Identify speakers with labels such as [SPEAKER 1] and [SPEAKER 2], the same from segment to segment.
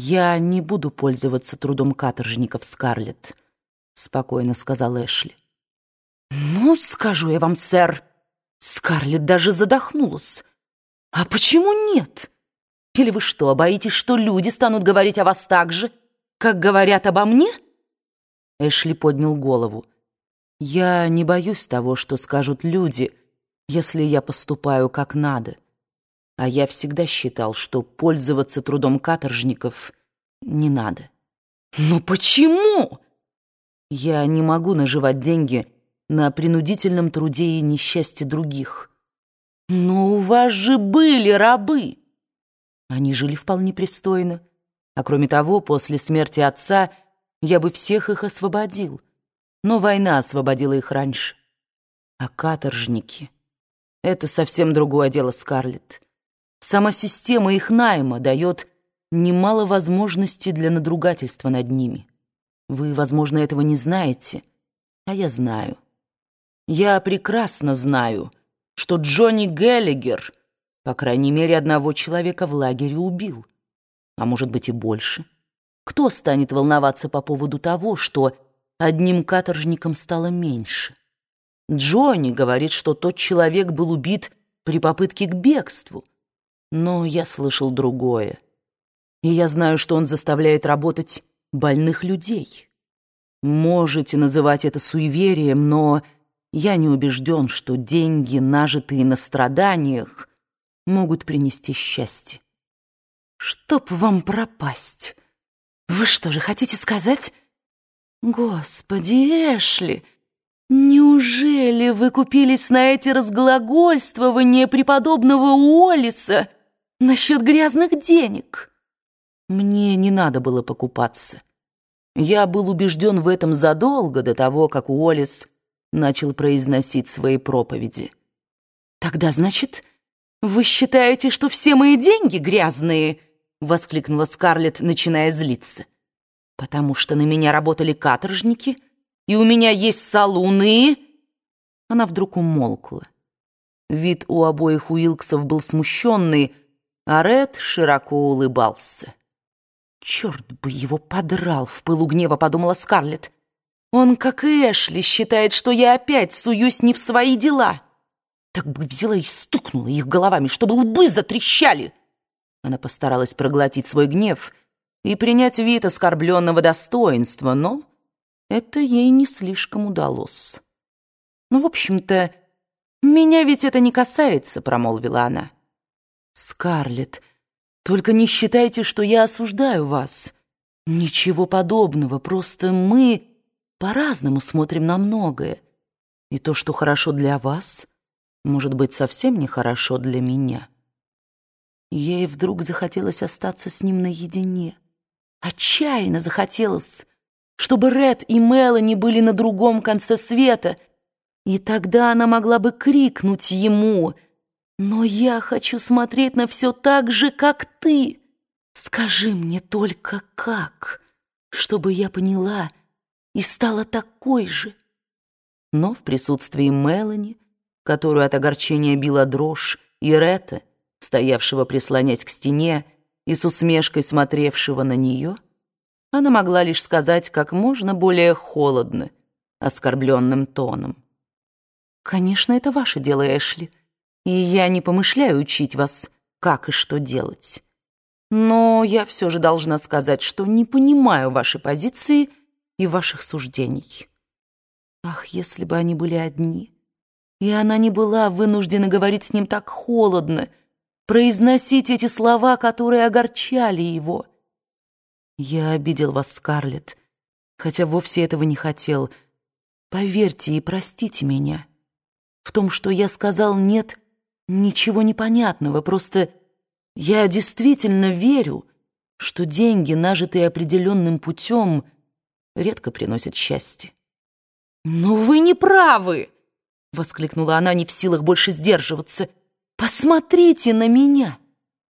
[SPEAKER 1] «Я не буду пользоваться трудом каторжников, Скарлетт», — спокойно сказал Эшли. «Ну, скажу я вам, сэр», Скарлетт даже задохнулась. «А почему нет? Или вы что, боитесь, что люди станут говорить о вас так же, как говорят обо мне?» Эшли поднял голову. «Я не боюсь того, что скажут люди, если я поступаю как надо. А я всегда считал, что пользоваться трудом каторжников не надо». «Но почему?» «Я не могу наживать деньги на принудительном труде и несчастье других». «Но у вас же были рабы!» Они жили вполне пристойно. А кроме того, после смерти отца я бы всех их освободил. Но война освободила их раньше. А каторжники — это совсем другое дело, Скарлетт. Сама система их найма дает немало возможностей для надругательства над ними. Вы, возможно, этого не знаете, а я знаю. Я прекрасно знаю, что Джонни Геллигер по крайней мере, одного человека в лагере убил. А может быть и больше. Кто станет волноваться по поводу того, что одним каторжником стало меньше? Джонни говорит, что тот человек был убит при попытке к бегству. Но я слышал другое. И я знаю, что он заставляет работать больных людей. Можете называть это суеверием, но я не убежден, что деньги, нажитые на страданиях, могут принести счастье. Чтоб вам пропасть! Вы что же хотите сказать? Господи, Эшли, неужели вы купились на эти разглагольствования преподобного Уоллиса насчет грязных денег? Мне не надо было покупаться. Я был убежден в этом задолго до того, как Уоллис начал произносить свои проповеди. Тогда, значит, «Вы считаете, что все мои деньги грязные?» — воскликнула Скарлетт, начиная злиться. «Потому что на меня работали каторжники, и у меня есть салуны...» Она вдруг умолкла. Вид у обоих Уилксов был смущенный, а Ред широко улыбался. «Черт бы его подрал!» — в пылу гнева подумала Скарлетт. «Он, как и Эшли, считает, что я опять суюсь не в свои дела». Так бы взяла и стукнула их головами, чтобы лбы затрещали. Она постаралась проглотить свой гнев и принять вид оскорбленного достоинства, но это ей не слишком удалось. «Ну, в общем-то, меня ведь это не касается», — промолвила она. «Скарлетт, только не считайте, что я осуждаю вас. Ничего подобного, просто мы по-разному смотрим на многое. И то, что хорошо для вас — может быть, совсем нехорошо для меня. Ей вдруг захотелось остаться с ним наедине. Отчаянно захотелось, чтобы Ред и Мелани были на другом конце света, и тогда она могла бы крикнуть ему «Но я хочу смотреть на все так же, как ты! Скажи мне только как, чтобы я поняла и стала такой же!» Но в присутствии Мелани которую от огорчения била дрожь, и Ретта, стоявшего прислонясь к стене и с усмешкой смотревшего на нее, она могла лишь сказать как можно более холодно, оскорбленным тоном. «Конечно, это ваше дело, Эшли, и я не помышляю учить вас, как и что делать. Но я все же должна сказать, что не понимаю вашей позиции и ваших суждений. Ах, если бы они были одни!» И она не была вынуждена говорить с ним так холодно, произносить эти слова, которые огорчали его. «Я обидел вас, Скарлетт, хотя вовсе этого не хотел. Поверьте и простите меня. В том, что я сказал «нет», ничего непонятного, просто я действительно верю, что деньги, нажитые определенным путем, редко приносят счастье». «Но вы не правы!» — воскликнула она, не в силах больше сдерживаться. «Посмотрите на меня!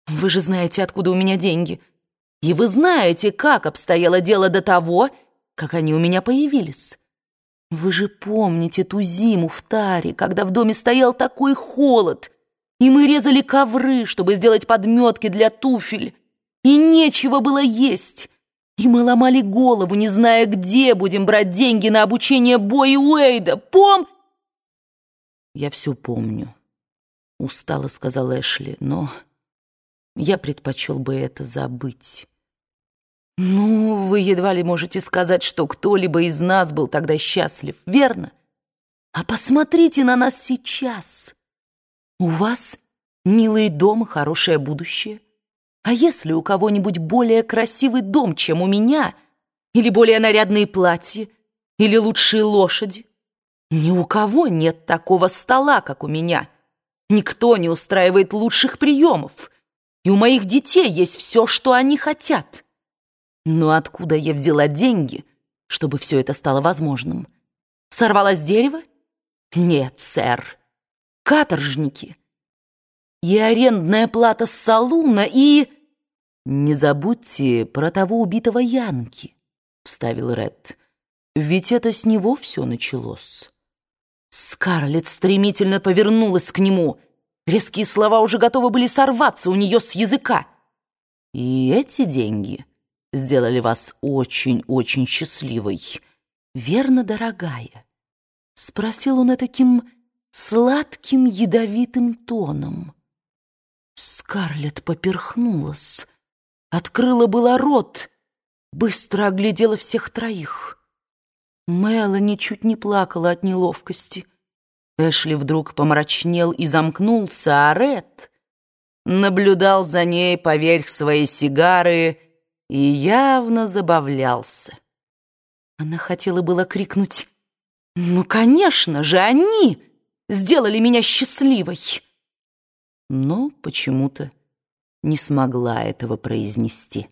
[SPEAKER 1] Вы же знаете, откуда у меня деньги. И вы знаете, как обстояло дело до того, как они у меня появились. Вы же помните ту зиму в таре, когда в доме стоял такой холод, и мы резали ковры, чтобы сделать подметки для туфель. и нечего было есть. И мы ломали голову, не зная, где будем брать деньги на обучение Бои Уэйда. Пом...» «Я все помню», — устало сказал Эшли, «но я предпочел бы это забыть». «Ну, вы едва ли можете сказать, что кто-либо из нас был тогда счастлив, верно? А посмотрите на нас сейчас. У вас милый дом хорошее будущее. А если у кого-нибудь более красивый дом, чем у меня, или более нарядные платья, или лучшие лошади? Ни у кого нет такого стола, как у меня. Никто не устраивает лучших приемов. И у моих детей есть все, что они хотят». Но откуда я взяла деньги, чтобы все это стало возможным? Сорвала с дерева? Нет, сэр. Каторжники. И арендная плата с салуна, и... «Не забудьте про того убитого Янки», — вставил Ред. «Ведь это с него все началось». Скарлетт стремительно повернулась к нему. Резкие слова уже готовы были сорваться у нее с языка. «И эти деньги...» сделали вас очень-очень счастливой. Верно, дорогая?» Спросил он таким сладким ядовитым тоном. Скарлетт поперхнулась, открыла было рот, быстро оглядела всех троих. Мелани чуть не плакала от неловкости. Эшли вдруг помрачнел и замкнулся, а Ред наблюдал за ней поверх своей сигары и явно забавлялся. Она хотела было крикнуть «Ну, конечно же, они сделали меня счастливой!» Но почему-то не смогла этого произнести.